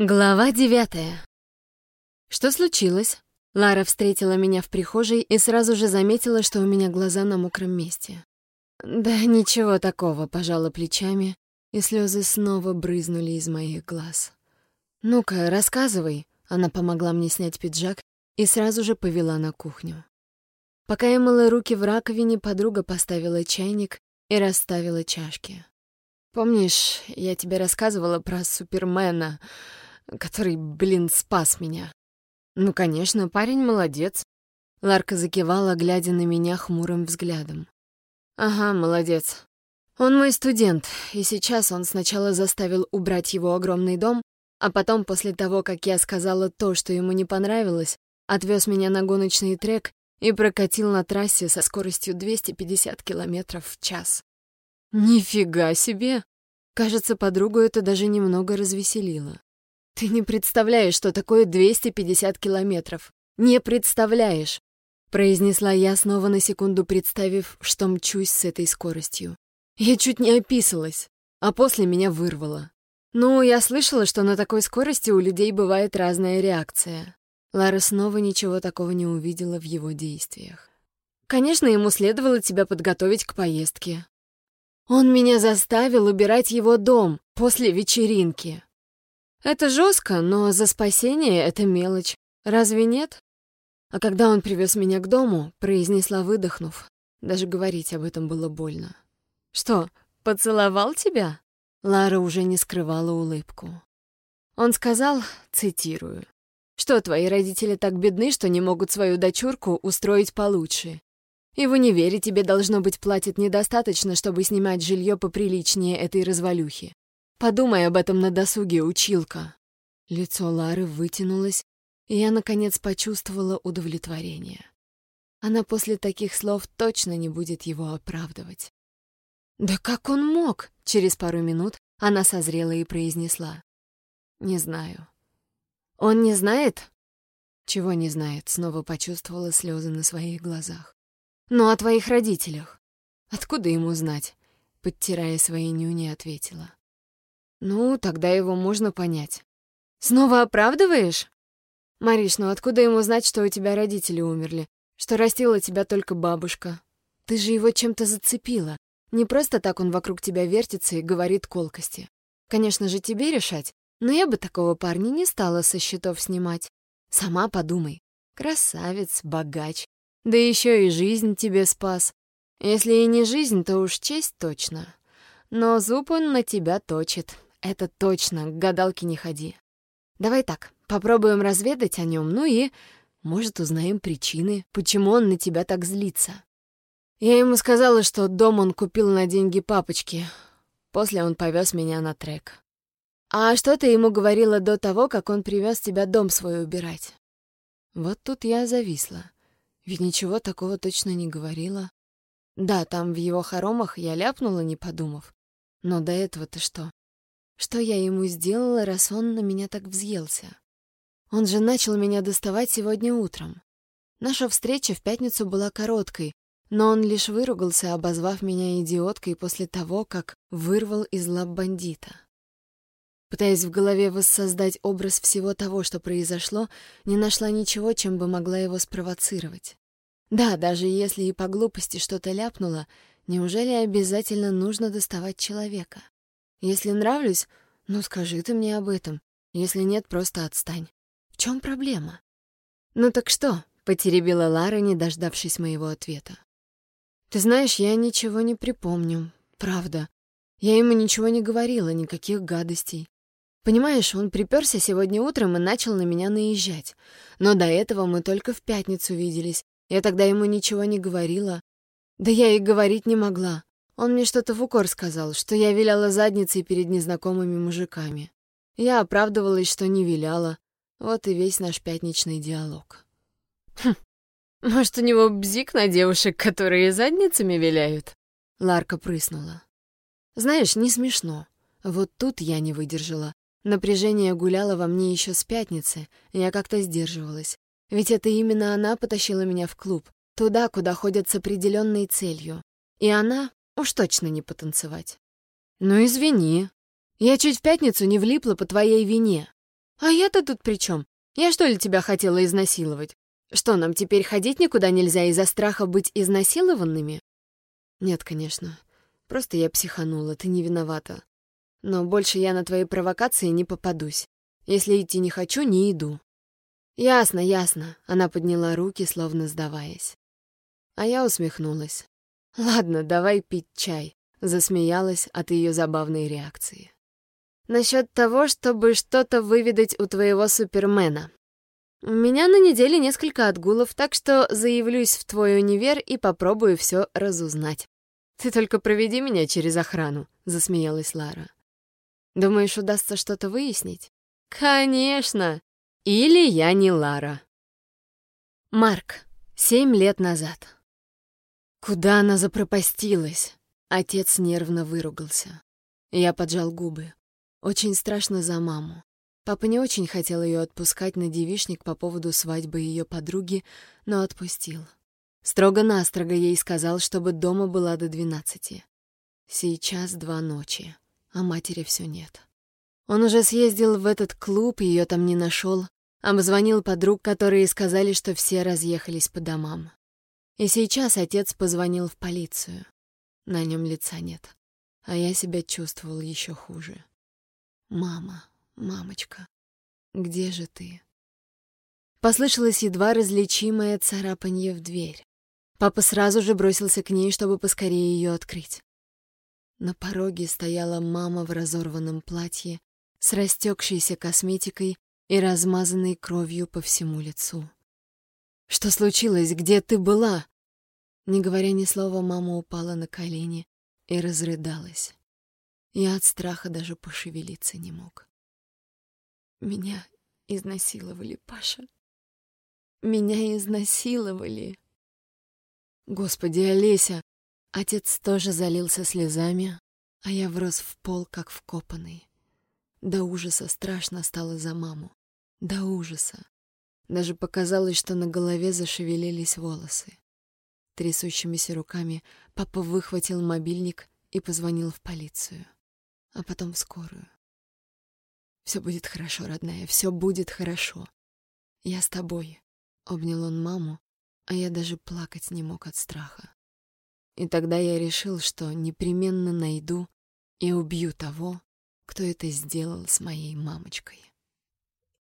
Глава девятая. Что случилось? Лара встретила меня в прихожей и сразу же заметила, что у меня глаза на мокром месте. Да ничего такого, пожала плечами, и слезы снова брызнули из моих глаз. Ну-ка, рассказывай. Она помогла мне снять пиджак и сразу же повела на кухню. Пока я мыла руки в раковине, подруга поставила чайник и расставила чашки. Помнишь, я тебе рассказывала про Супермена? Который, блин, спас меня. Ну, конечно, парень молодец. Ларка закивала, глядя на меня хмурым взглядом. Ага, молодец. Он мой студент, и сейчас он сначала заставил убрать его огромный дом, а потом, после того, как я сказала то, что ему не понравилось, отвез меня на гоночный трек и прокатил на трассе со скоростью 250 километров в час. Нифига себе! Кажется, подругу это даже немного развеселило. «Ты не представляешь, что такое 250 километров. Не представляешь!» Произнесла я, снова на секунду представив, что мчусь с этой скоростью. Я чуть не описалась, а после меня вырвало. Ну, я слышала, что на такой скорости у людей бывает разная реакция. Лара снова ничего такого не увидела в его действиях. Конечно, ему следовало тебя подготовить к поездке. Он меня заставил убирать его дом после вечеринки. Это жестко, но за спасение это мелочь. Разве нет? А когда он привез меня к дому, произнесла, выдохнув. Даже говорить об этом было больно. «Что, поцеловал тебя?» Лара уже не скрывала улыбку. Он сказал, цитирую, «Что, твои родители так бедны, что не могут свою дочурку устроить получше? И в универе тебе, должно быть, платят недостаточно, чтобы снимать жилье поприличнее этой развалюхи. Подумай об этом на досуге, училка. Лицо Лары вытянулось, и я, наконец, почувствовала удовлетворение. Она после таких слов точно не будет его оправдывать. «Да как он мог?» — через пару минут она созрела и произнесла. «Не знаю». «Он не знает?» «Чего не знает?» — снова почувствовала слезы на своих глазах. «Ну, о твоих родителях. Откуда ему знать?» — подтирая свои нюни, ответила. Ну, тогда его можно понять. Снова оправдываешь? Мариш, ну откуда ему знать, что у тебя родители умерли? Что растила тебя только бабушка? Ты же его чем-то зацепила. Не просто так он вокруг тебя вертится и говорит колкости. Конечно же, тебе решать, но я бы такого парня не стала со счетов снимать. Сама подумай. Красавец, богач. Да еще и жизнь тебе спас. Если и не жизнь, то уж честь точно. Но зуб он на тебя точит. Это точно, к гадалке не ходи. Давай так, попробуем разведать о нем, ну и, может, узнаем причины, почему он на тебя так злится. Я ему сказала, что дом он купил на деньги папочки. После он повез меня на трек. А что ты ему говорила до того, как он привез тебя дом свой убирать? Вот тут я зависла. Ведь ничего такого точно не говорила. Да, там в его хоромах я ляпнула, не подумав. Но до этого-то что? Что я ему сделала, раз он на меня так взъелся? Он же начал меня доставать сегодня утром. Наша встреча в пятницу была короткой, но он лишь выругался, обозвав меня идиоткой после того, как вырвал из лап бандита. Пытаясь в голове воссоздать образ всего того, что произошло, не нашла ничего, чем бы могла его спровоцировать. Да, даже если и по глупости что-то ляпнула, неужели обязательно нужно доставать человека? Если нравлюсь, ну скажи ты мне об этом. Если нет, просто отстань. В чем проблема? Ну так что? Потеребила Лара, не дождавшись моего ответа. Ты знаешь, я ничего не припомню. Правда. Я ему ничего не говорила, никаких гадостей. Понимаешь, он приперся сегодня утром и начал на меня наезжать. Но до этого мы только в пятницу виделись. Я тогда ему ничего не говорила. Да я и говорить не могла. Он мне что-то в укор сказал, что я виляла задницей перед незнакомыми мужиками. Я оправдывалась, что не виляла. Вот и весь наш пятничный диалог. Хм, может, у него бзик на девушек, которые задницами виляют? Ларка прыснула. Знаешь, не смешно. Вот тут я не выдержала. Напряжение гуляло во мне еще с пятницы, я как-то сдерживалась. Ведь это именно она потащила меня в клуб, туда, куда ходят с определенной целью. И она, Уж точно не потанцевать. Ну, извини. Я чуть в пятницу не влипла по твоей вине. «А я-то тут при чем? Я что ли тебя хотела изнасиловать? Что, нам теперь ходить никуда нельзя из-за страха быть изнасилованными?» «Нет, конечно. Просто я психанула, ты не виновата. Но больше я на твои провокации не попадусь. Если идти не хочу, не иду». «Ясно, ясно», — она подняла руки, словно сдаваясь. А я усмехнулась. «Ладно, давай пить чай», — засмеялась от ее забавной реакции. «Насчет того, чтобы что-то выведать у твоего супермена. У меня на неделе несколько отгулов, так что заявлюсь в твой универ и попробую все разузнать. Ты только проведи меня через охрану», — засмеялась Лара. «Думаешь, удастся что-то выяснить?» «Конечно! Или я не Лара». Марк. Семь лет назад. Куда она запропастилась? Отец нервно выругался. Я поджал губы. Очень страшно за маму. Папа не очень хотел ее отпускать на девишник по поводу свадьбы ее подруги, но отпустил. Строго-настрого ей сказал, чтобы дома была до двенадцати. Сейчас два ночи, а матери все нет. Он уже съездил в этот клуб, ее там не нашел, обзвонил подруг, которые сказали, что все разъехались по домам. И сейчас отец позвонил в полицию. На нем лица нет, а я себя чувствовал еще хуже. «Мама, мамочка, где же ты?» Послышалось едва различимое царапанье в дверь. Папа сразу же бросился к ней, чтобы поскорее ее открыть. На пороге стояла мама в разорванном платье с растекшейся косметикой и размазанной кровью по всему лицу. «Что случилось? Где ты была?» Не говоря ни слова, мама упала на колени и разрыдалась. Я от страха даже пошевелиться не мог. Меня изнасиловали, Паша. Меня изнасиловали. Господи, Олеся! Отец тоже залился слезами, а я врос в пол, как вкопанный. До ужаса страшно стало за маму. До ужаса. Даже показалось, что на голове зашевелились волосы. Трясущимися руками папа выхватил мобильник и позвонил в полицию, а потом в скорую. «Все будет хорошо, родная, все будет хорошо. Я с тобой», — обнял он маму, а я даже плакать не мог от страха. И тогда я решил, что непременно найду и убью того, кто это сделал с моей мамочкой.